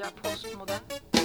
nya postmodern.